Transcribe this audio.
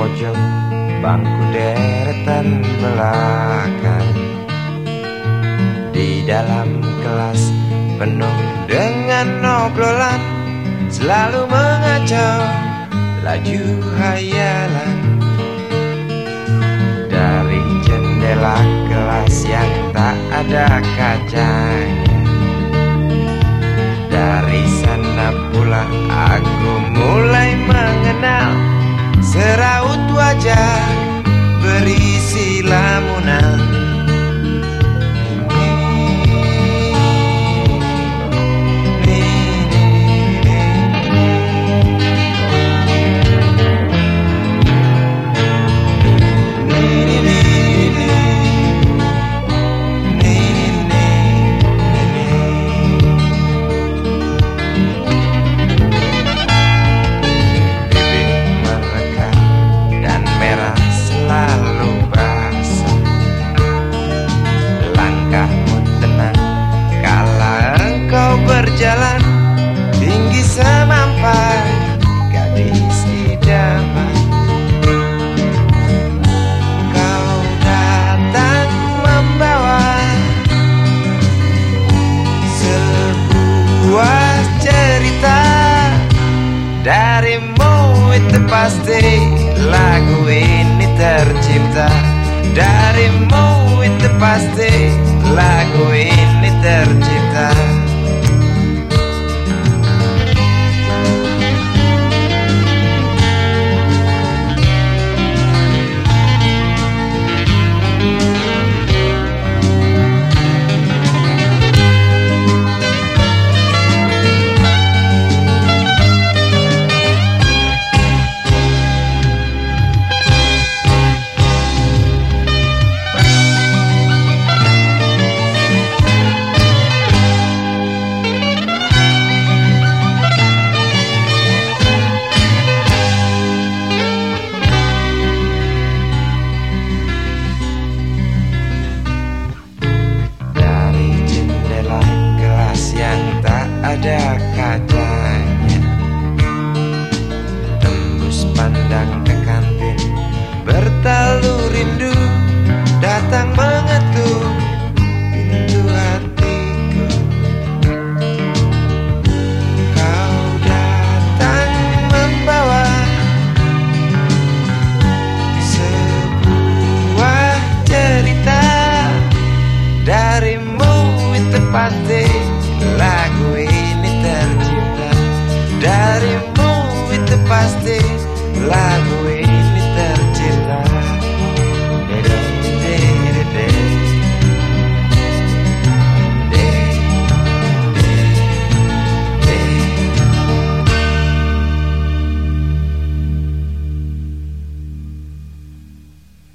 pojok bangku deretan belakang. Di dalam kelas penuh dengan obrolan Selalu mengacau laju hayalan Dari jendela kelas yang tak ada kacanya berjalan tinggi semampai gadis idaman. Kau datang membawa sebuah cerita. Darimu itu pasti lagu ini tercipta. Darimu itu pasti lagu ini tercipta pandang ke kantin. Bertalu rindu Datang mengetuk Pintu hatiku. Kau datang membawa Sebuah cerita Darimu pasti lagu ini Darimu itu pasti lagu ini